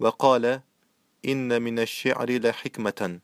وقال إن من الشعر لحكمة.